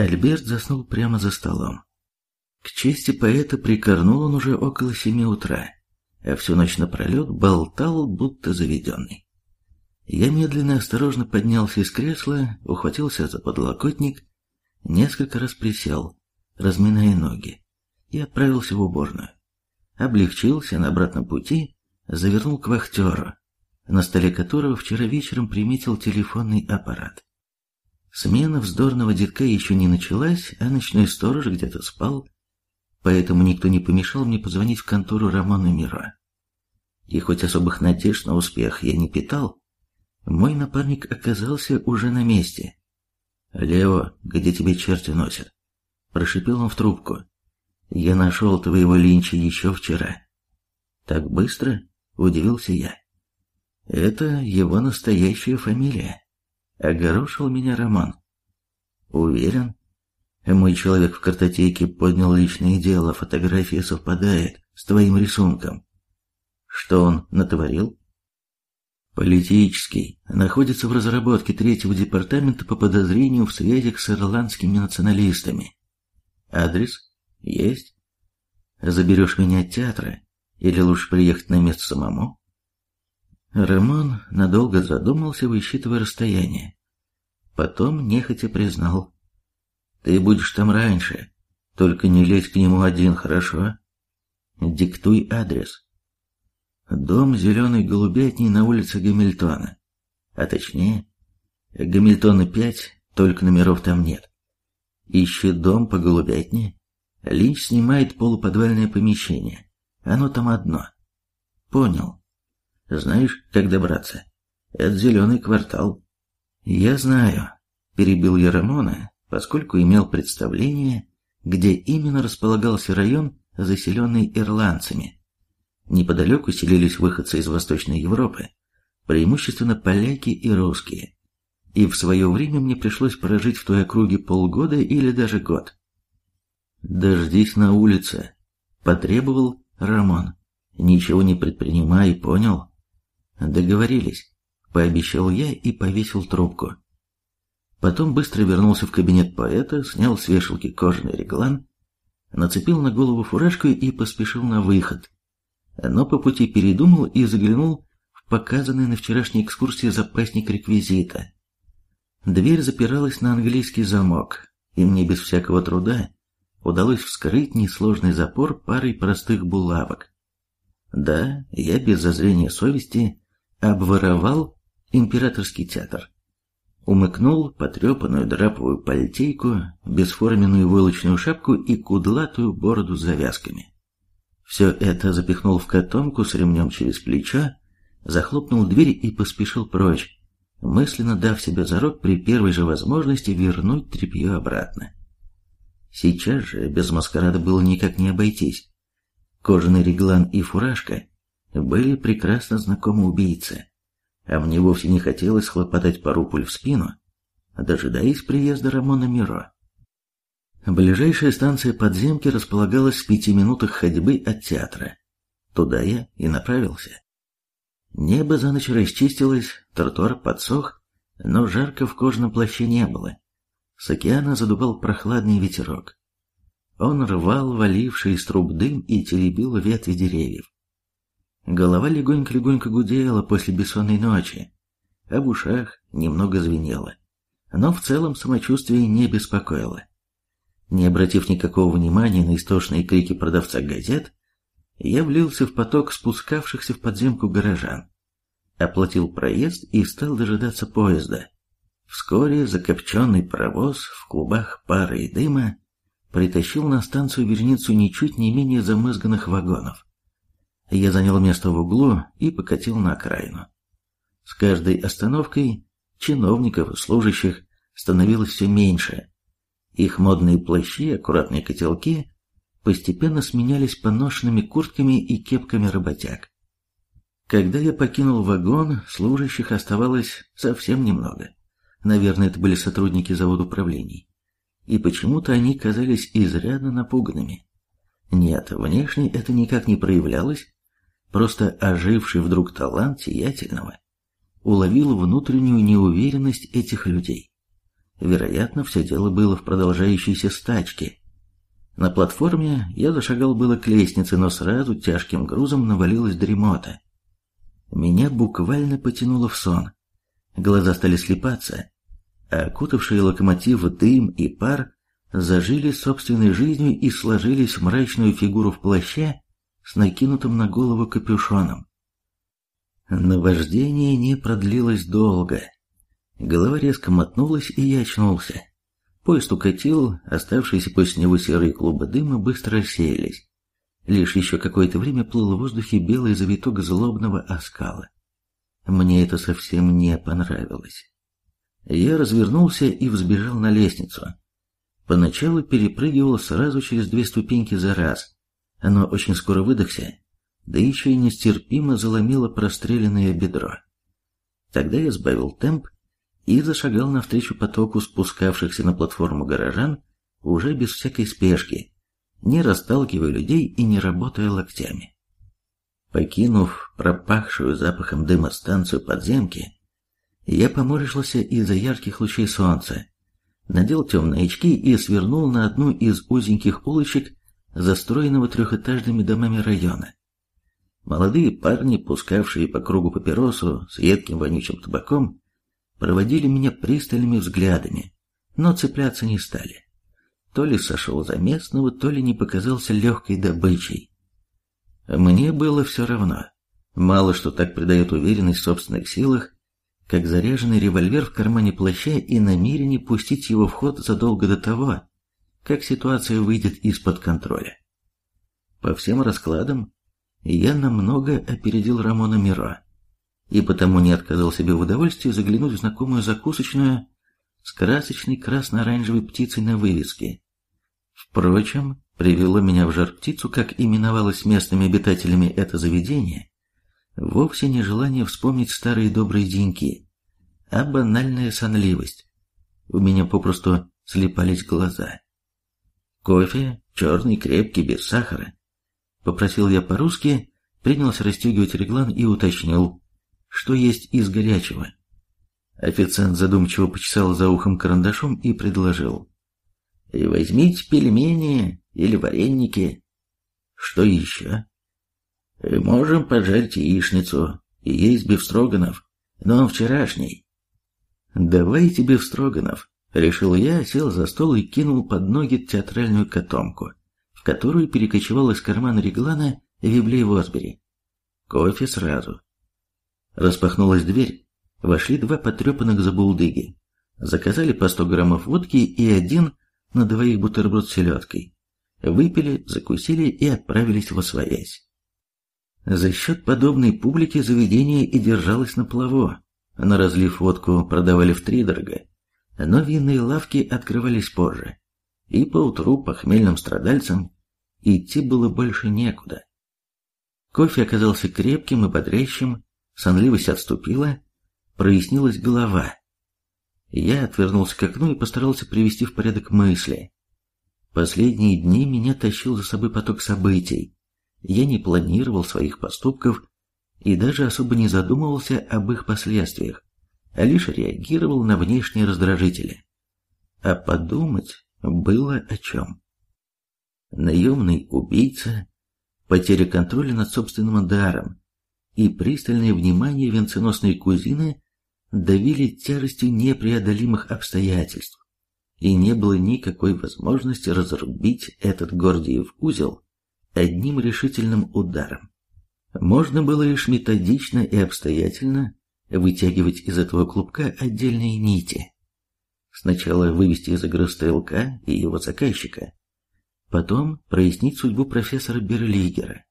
Альберт заснул прямо за столом. К чести поэта прикорнул он уже около семи утра, а всю ночь напролет болтал, будто заведенный. Я медленно и осторожно поднялся из кресла, ухватился за подлокотник, несколько раз присел, разминая ноги, и отправился в уборную. Облегчился на обратном пути, завернул к вахтеру, на столе которого вчера вечером приметил телефонный аппарат. Смена вздорного детка еще не началась, а ночной сторож где-то спал, поэтому никто не помешал мне позвонить в контору Романа Мира. И хоть особых надежд на успех я не питал, мой напарник оказался уже на месте. «Лео, где тебе черти носят?» Прошипел он в трубку. «Я нашел твоего линча еще вчера». «Так быстро?» – удивился я. «Это его настоящая фамилия». Огорошил меня Роман. «Уверен?» Мой человек в картотеке поднял личное дело, фотография совпадает с твоим рисунком. Что он натворил? Политический. Находится в разработке третьего департамента по подозрению в связях с ирландскими националистами. Адрес? Есть. Заберешь меня от театра? Или лучше приехать на место самому? Рамон надолго задумался, высчитывая расстояние. Потом нехотя признал. Ты будешь там раньше. Только не лезь к нему один, хорошо? Диктуй адрес. Дом зеленой голубятни на улице Гамильтона. А точнее, Гамильтона 5, только номеров там нет. Ищи дом по голубятне. Линч снимает полуподвальное помещение. Оно там одно. Понял. Знаешь, как добраться? Это зеленый квартал. Я знаю, перебил я Рамона, поскольку имел представление, где именно располагался район, заселенный ирландцами. Неподалеку селились выходцы из Восточной Европы, преимущественно поляки и русские. И в свое время мне пришлось прожить в той округе полгода или даже год. «Дождись на улице», — потребовал Рамон. «Ничего не предпринимай, понял?» «Договорились», — пообещал я и повесил трубку. Потом быстро вернулся в кабинет поэта, снял с вешалки кожаный реглан, нацепил на голову фуражку и поспешил на выход. Но по пути передумал и заглянул в показанный на вчерашней экскурсии запасник реквизита. Дверь запиралась на английский замок, и мне без всякого труда удалось вскрыть несложный запор парой простых булавок. Да, я без зазрения совести обворовал императорский театр умыкнул потрепанную драповую пальтейку, бесформенную войлочную шапку и кудлатую бороду с завязками. Все это запихнул в котомку с ремнем через плечо, захлопнул дверь и поспешил прочь, мысленно дав себе зарок при первой же возможности вернуть тряпье обратно. Сейчас же без маскарада было никак не обойтись. Кожаный реглан и фуражка были прекрасно знакомы убийце а мне вовсе не хотелось хлопотать пару пуль в спину, дожидаясь приезда Рамона Миро. Ближайшая станция подземки располагалась в пяти минутах ходьбы от театра. Туда я и направился. Небо за ночь расчистилось, тротуар подсох, но жарко в кожаном плаще не было. С океана задувал прохладный ветерок. Он рвал валивший из труб дым и теребил ветви деревьев. Голова легонько-легонько гудела после бессонной ночи, а в ушах немного звенело, но в целом самочувствие не беспокоило. Не обратив никакого внимания на истошные крики продавца газет, я влился в поток спускавшихся в подземку горожан, оплатил проезд и стал дожидаться поезда. Вскоре закопченный паровоз в клубах пара и дыма притащил на станцию верницу ничуть не менее замызганных вагонов. Я занял место в углу и покатил на окраину. С каждой остановкой чиновников и служащих становилось все меньше. Их модные плащи, аккуратные котелки постепенно сменялись поношенными куртками и кепками работяг. Когда я покинул вагон, служащих оставалось совсем немного. Наверное, это были сотрудники завода управлений. И почему-то они казались изрядно напуганными. Нет, внешне это никак не проявлялось, просто оживший вдруг талант сиятельного, уловил внутреннюю неуверенность этих людей. Вероятно, все дело было в продолжающейся стачке. На платформе я зашагал было к лестнице, но сразу тяжким грузом навалилась дремота. Меня буквально потянуло в сон. Глаза стали слепаться, а окутавшие локомотив дым и пар зажили собственной жизнью и сложились в мрачную фигуру в плаще с накинутым на голову капюшоном. Наваждение не продлилось долго. Голова резко мотнулась, и я очнулся. Поезд укатил, оставшиеся после него серые клубы дыма быстро рассеялись. Лишь еще какое-то время плыл в воздухе белый завиток злобного оскала. Мне это совсем не понравилось. Я развернулся и взбежал на лестницу. Поначалу перепрыгивал сразу через две ступеньки за раз, но очень скоро выдохся, да еще и нестерпимо заломило простреленное бедро. Тогда я сбавил темп и зашагал навстречу потоку спускавшихся на платформу горожан уже без всякой спешки, не расталкивая людей и не работая локтями. Покинув пропахшую запахом дыма станцию подземки, я поморщился из-за ярких лучей солнца, надел темные очки и свернул на одну из узеньких улочек застроенного трехэтажными домами района. Молодые парни, пускавшие по кругу папиросу с едким вонючим табаком, проводили меня пристальными взглядами, но цепляться не стали. То ли сошел за местного, то ли не показался легкой добычей. Мне было все равно. Мало что так придает уверенность в собственных силах, как заряженный револьвер в кармане плаща и намерение пустить его в ход задолго до того, как ситуация выйдет из-под контроля. По всем раскладам, я намного опередил Рамона Миро, и потому не отказал себе в удовольствии заглянуть в знакомую закусочную с красочной красно-оранжевой птицей на вывеске. Впрочем, привело меня в жар птицу, как именовалось местными обитателями это заведение, вовсе не желание вспомнить старые добрые деньки, а банальная сонливость. У меня попросту слепались глаза. Кофе, черный, крепкий, без сахара. Попросил я по-русски, принялся расстегивать реглан и уточнил, что есть из горячего. Официант задумчиво почесал за ухом карандашом и предложил. «И возьмите пельмени или вареники. Что еще?» И «Можем поджарить яичницу, и есть бифстроганов, но он вчерашний». «Давайте бифстроганов», — решил я, сел за стол и кинул под ноги театральную котомку, в которую перекочевал из кармана реглана Виблей Восбери. Кофе сразу. Распахнулась дверь, вошли два потрепанных забулдыги. Заказали по сто граммов водки и один на двоих бутерброд с селедкой. Выпили, закусили и отправились в освоясь. За счет подобной публики заведение и держалось на плаву. На разлив водку продавали втридорога, но винные лавки открывались позже, и поутру похмельным страдальцам идти было больше некуда. Кофе оказался крепким и бодрящим, сонливость отступила, прояснилась голова. Я отвернулся к окну и постарался привести в порядок мысли. Последние дни меня тащил за собой поток событий. Я не планировал своих поступков и даже особо не задумывался об их последствиях, а лишь реагировал на внешние раздражители. А подумать было о чем. Наемный убийца, потеря контроля над собственным даром и пристальное внимание венценосной кузины давили тяжестью непреодолимых обстоятельств, и не было никакой возможности разрубить этот Гордиев узел одним решительным ударом. Можно было лишь методично и обстоятельно вытягивать из этого клубка отдельные нити. Сначала вывести из игры стрелка и его заказчика, потом прояснить судьбу профессора Берлигера.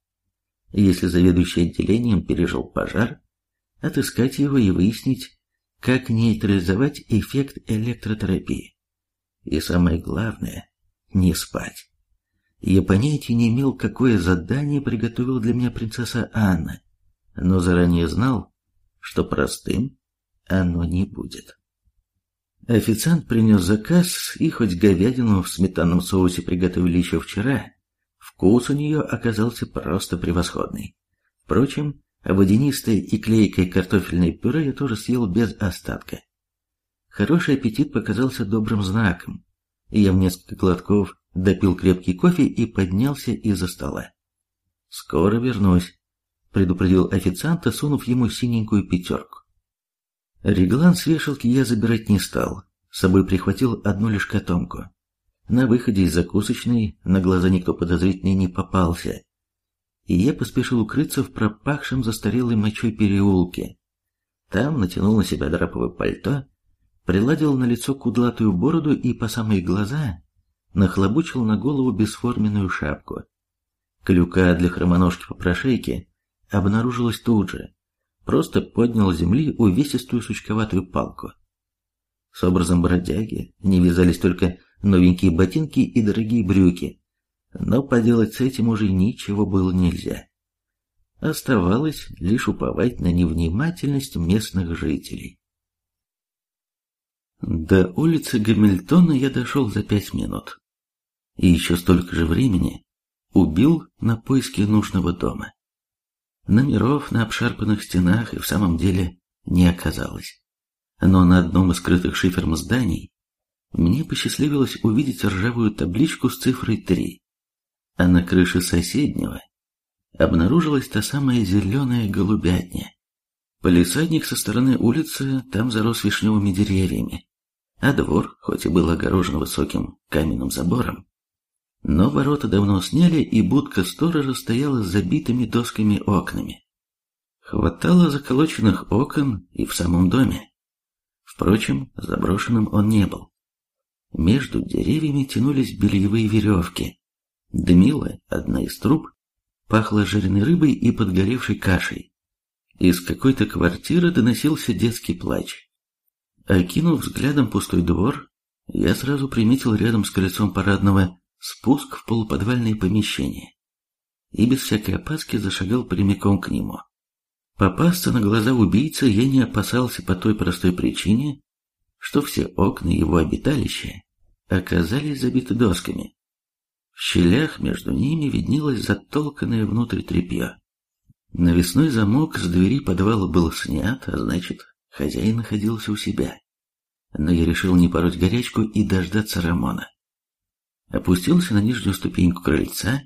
Если заведующий отделением пережил пожар, отыскать его и выяснить, как нейтрализовать эффект электротерапии. И самое главное, не спать. Я понятия не имел, какое задание приготовила для меня принцесса Анна, но заранее знал, что простым оно не будет. Официант принес заказ, и хоть говядину в сметанном соусе приготовили еще вчера, вкус у нее оказался просто превосходный. Впрочем, водянистое и клейкое картофельное пюре я тоже съел без остатка. Хороший аппетит показался добрым знаком, и я в несколько глотков допил крепкий кофе и поднялся из-за стола. «Скоро вернусь», — предупредил официанта, сунув ему синенькую пятерку. Реглан с вешалки я забирать не стал, с собой прихватил одну лишь котомку. На выходе из закусочной на глаза никто подозрительный не попался, и я поспешил укрыться в пропахшем застарелой мочой переулке. Там натянул на себя драповое пальто, приладил на лицо кудлатую бороду и по самые глаза нахлобучил на голову бесформенную шапку. Клюка для хромоножки по прошейке обнаружилась тут же, просто поднял с земли увесистую сучковатую палку. С образом бродяги не вязались только новенькие ботинки и дорогие брюки, но поделать с этим уже ничего было нельзя. Оставалось лишь уповать на невнимательность местных жителей. До улицы Гамильтона я дошел за пять минут. И еще столько же времени убил на поиски нужного дома. Номеров на обшарпанных стенах и в самом деле не оказалось. Но на одном из скрытых шифером зданий мне посчастливилось увидеть ржавую табличку с цифрой 3, а на крыше соседнего обнаружилась та самая зеленая голубятня. Полисадник со стороны улицы там зарос вишневыми деревьями, а двор, хоть и был огорожен высоким каменным забором, но ворота давно сняли, и будка сторожа стояла с забитыми досками окнами. Хватало заколоченных окон и в самом доме. Впрочем, заброшенным он не был. Между деревьями тянулись бельевые веревки. Дымила одна из труб, пахло жареной рыбой и подгоревшей кашей. Из какой-то квартиры доносился детский плач. Окинув взглядом пустой двор, я сразу приметил рядом с колесом парадного спуск в полуподвальное помещение и без всякой опаски зашагал прямиком к нему. Попасться на глаза убийцы я не опасался по той простой причине, что все окна его обиталища оказались забиты досками. В щелях между ними виднелось затолканное внутрь тряпье. Навесной замок с двери подвала был снят, а значит, хозяин находился у себя. Но я решил не пороть горячку и дождаться Рамона опустился на нижнюю ступеньку крыльца,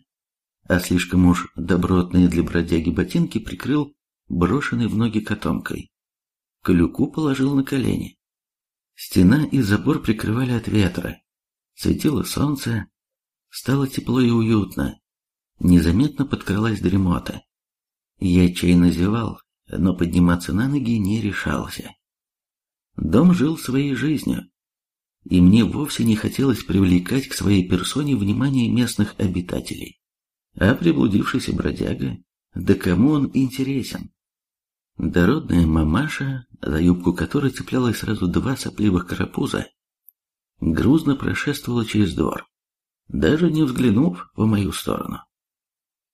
а слишком уж добротные для бродяги ботинки прикрыл брошенной в ноги котомкой. Клюку положил на колени. Стена и забор прикрывали от ветра. Светило солнце, стало тепло и уютно. Незаметно подкралась дремота. Я отчаянно зевал, но подниматься на ноги не решался. Дом жил своей жизнью, и мне вовсе не хотелось привлекать к своей персоне внимание местных обитателей. А приблудившийся бродяга, да кому он интересен? Дородная мамаша, за юбку которой цеплялось сразу два сопливых карапуза, грузно прошествовала через двор, даже не взглянув в мою сторону.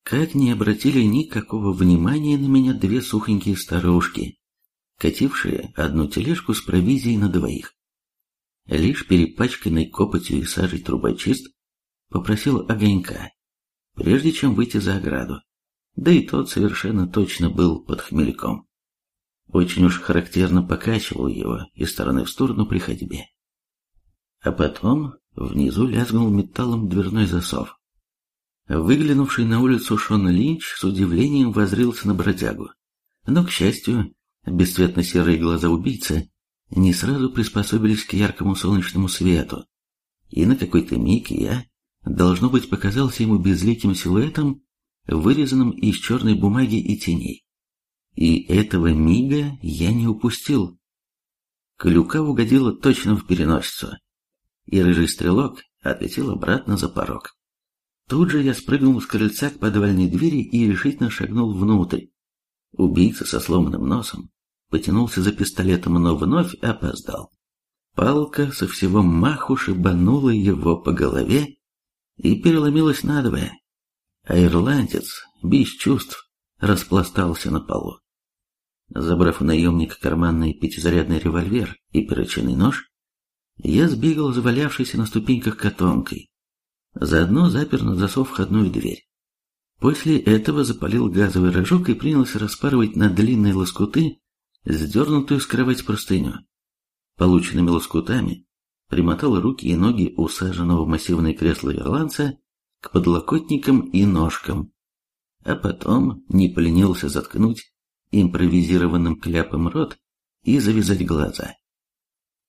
Как не обратили никакого внимания на меня две сухонькие старушки, катившие одну тележку с провизией на двоих. Лишь перепачканный копотью и сажей трубочист попросил огонька, прежде чем выйти за ограду. Да и тот совершенно точно был под хмельком. Очень уж характерно покачивал его из стороны в сторону при ходьбе. А потом внизу лязгнул металлом дверной засов. Выглянувший на улицу Шон Линч с удивлением возрился на бродягу. Но, к счастью, бесцветно-серые глаза убийцы не сразу приспособились к яркому солнечному свету, и на какой-то миг я, должно быть, показался ему безликим силуэтом, вырезанным из черной бумаги и теней. И этого мига я не упустил. Клюка угодила точно в переносицу, и рыжий стрелок отлетел обратно за порог. Тут же я спрыгнул с крыльца к подвальной двери и решительно шагнул внутрь. Убийца со сломанным носом потянулся за пистолетом, но вновь опоздал. Палка со всего маху шибанула его по голове и переломилась надвое, а ирландец, без чувств, распластался на полу. Забрав у наемника карманный пятизарядный револьвер и перочинный нож, я сбегал завалявшийся на ступеньках котомкой. Заодно запер на засов входную дверь. После этого запалил газовый рожок и принялся распарывать на длинные лоскуты сдернутую с кровати простыню. полученными лоскутами, примотал руки и ноги усаженного в массивное кресло ирландца к подлокотникам и ножкам, а потом не поленился заткнуть импровизированным кляпом рот и завязать глаза.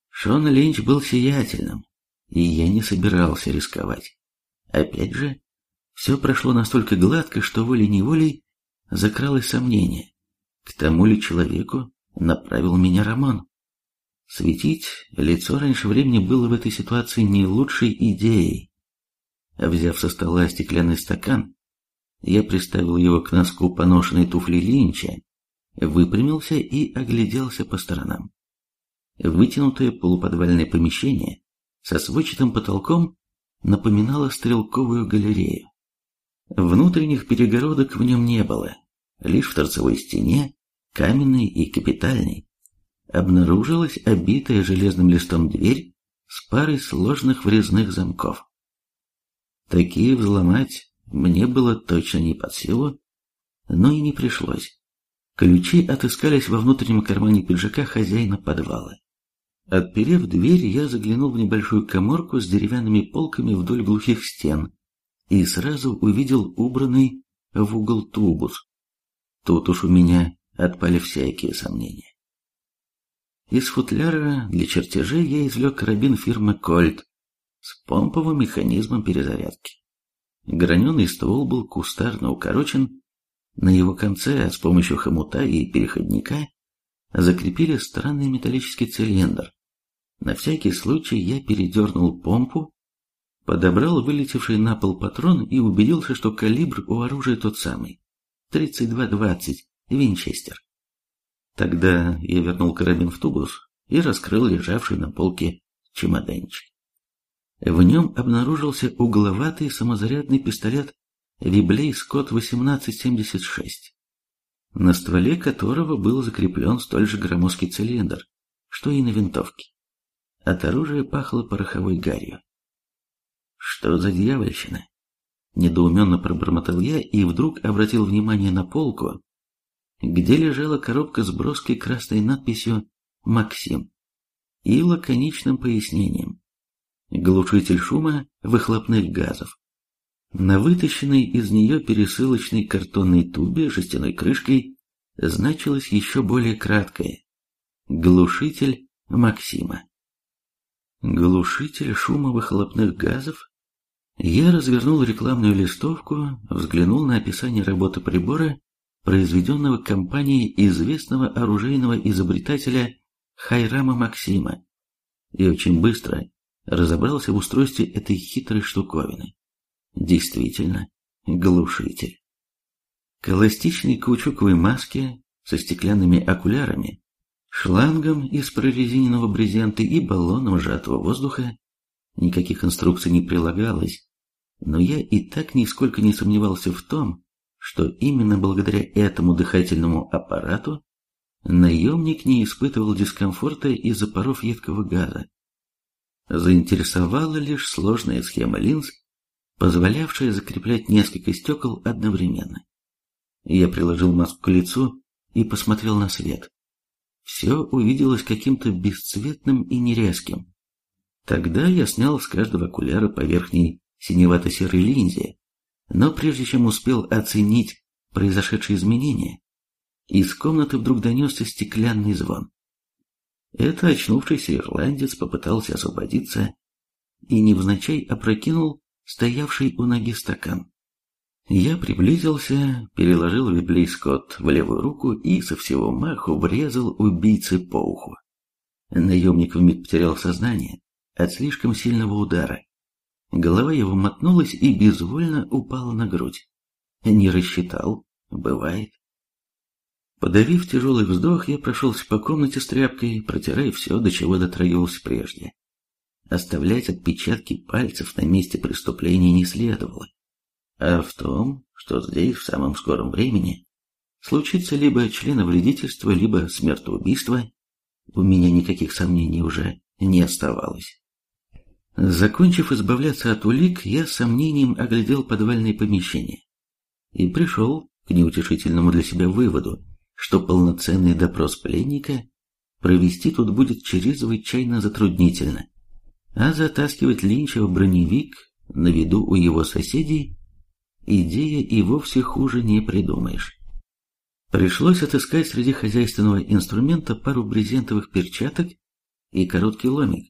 Шон Линч был сиятельным, и я не собирался рисковать. Опять же, все прошло настолько гладко, что волей-неволей закралось сомнение, к тому ли человеку направил меня Роман. Светить лицо раньше времени было в этой ситуации не лучшей идеей. Взяв со стола стеклянный стакан, я приставил его к носку поношенной туфли Линча, выпрямился и огляделся по сторонам. Вытянутое полуподвальное помещение со сводчатым потолком напоминало стрелковую галерею. Внутренних перегородок в нем не было, лишь в торцевой стене, каменной и капитальной, обнаружилась обитая железным листом дверь с парой сложных врезных замков. Такие взломать мне было точно не под силу, но и не пришлось. Ключи отыскались во внутреннем кармане пиджака хозяина подвала. Отперев дверь, я заглянул в небольшую коморку с деревянными полками вдоль глухих стен и сразу увидел убранный в угол тубус. Тут уж у меня отпали всякие сомнения. Из футляра для чертежей я извлек карабин фирмы «Кольт» с помповым механизмом перезарядки. Граненый ствол был кустарно укорочен, на его конце с помощью хомута и переходника закрепили странный металлический цилиндр. На всякий случай я передернул помпу, подобрал вылетевший на пол патрон и убедился, что калибр у оружия тот самый. 32-20, Винчестер. Тогда я вернул карабин в тубус и раскрыл лежавший на полке чемоданчик. В нем обнаружился угловатый самозарядный пистолет Виблей Скотт 1876, на стволе которого был закреплен столь же громоздкий цилиндр, что и на винтовке. От оружия пахло пороховой гарью. Что за дьявольщина? Недоуменно пробормотал я и вдруг обратил внимание на полку, где лежала коробка с броской красной надписью «Максим» и лаконичным пояснением «Глушитель шума выхлопных газов». На вытащенной из нее пересылочной картонной тубе жестяной крышкой значилось еще более краткое «Глушитель Максима». Глушитель шума выхлопных газов я развернул рекламную листовку, взглянул на описание работы прибора, произведенного компанией известного оружейного изобретателя Хайрама Максима, и очень быстро разобрался в устройстве этой хитрой штуковины. Действительно, глушитель. К эластичной каучуковой маске со стеклянными окулярами, шлангом из прорезиненного брезента и баллоном сжатого воздуха никаких инструкций не прилагалось, но я и так нисколько не сомневался в том, что именно благодаря этому дыхательному аппарату наемник не испытывал дискомфорта из-за паров едкого газа. Заинтересовала лишь сложная схема линз, позволявшая закреплять несколько стекол одновременно. Я приложил маску к лицу и посмотрел на свет. Все увиделось каким-то бесцветным и нерезким. Тогда я снял с каждого окуляра по верхней синевато-серой линзе, но прежде чем успел оценить произошедшие изменения, из комнаты вдруг донесся стеклянный звон. Это очнувшийся ирландец попытался освободиться и невзначай опрокинул стоявший у ноги стакан. Я приблизился, переложил Виблей Скотт в левую руку и со всего маху врезал убийце по уху. Наемник вмиг потерял сознание от слишком сильного удара. Голова его мотнулась и безвольно упала на грудь. Не рассчитал, бывает. Подавив тяжелый вздох, я прошелся по комнате с тряпкой, протирая все, до чего дотрагивался прежде. Оставлять отпечатки пальцев на месте преступления не следовало. А в том, что здесь в самом скором времени случится либо членовредительство, либо смертоубийство, у меня никаких сомнений уже не оставалось. Закончив избавляться от улик, я с сомнением оглядел подвальные помещения и пришел к неутешительному для себя выводу, что полноценный допрос пленника провести тут будет чрезвычайно затруднительно. А затаскивать Линча в броневик на виду у его соседей идея и вовсе хуже не придумаешь. Пришлось отыскать среди хозяйственного инструмента пару брезентовых перчаток и короткий ломик,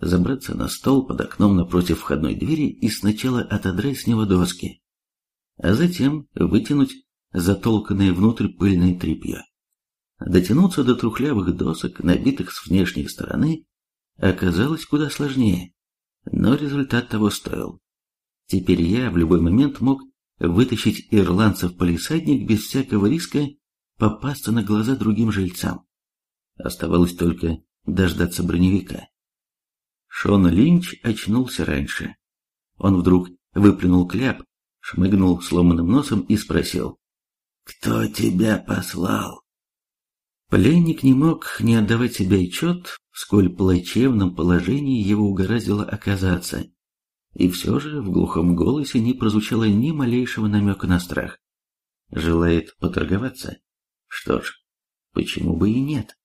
забраться на стол под окном напротив входной двери и сначала отодрать с него доски, а затем вытянуть затолканное внутрь пыльное тряпье. Дотянуться до трухлявых досок, набитых с внешней стороны, оказалось куда сложнее, но результат того стоил. Теперь я в любой момент мог вытащить ирландцев полисадник без всякого риска попасться на глаза другим жильцам. Оставалось только дождаться броневика. Шон Линч очнулся раньше. Он вдруг выплюнул кляп, шмыгнул сломанным носом и спросил. «Кто тебя послал?» Пленник не мог не отдавать себе отчет, в сколь плачевном положении его угораздило оказаться. И все же в глухом голосе не прозвучало ни малейшего намека на страх. Желает поторговаться? Что ж, почему бы и нет?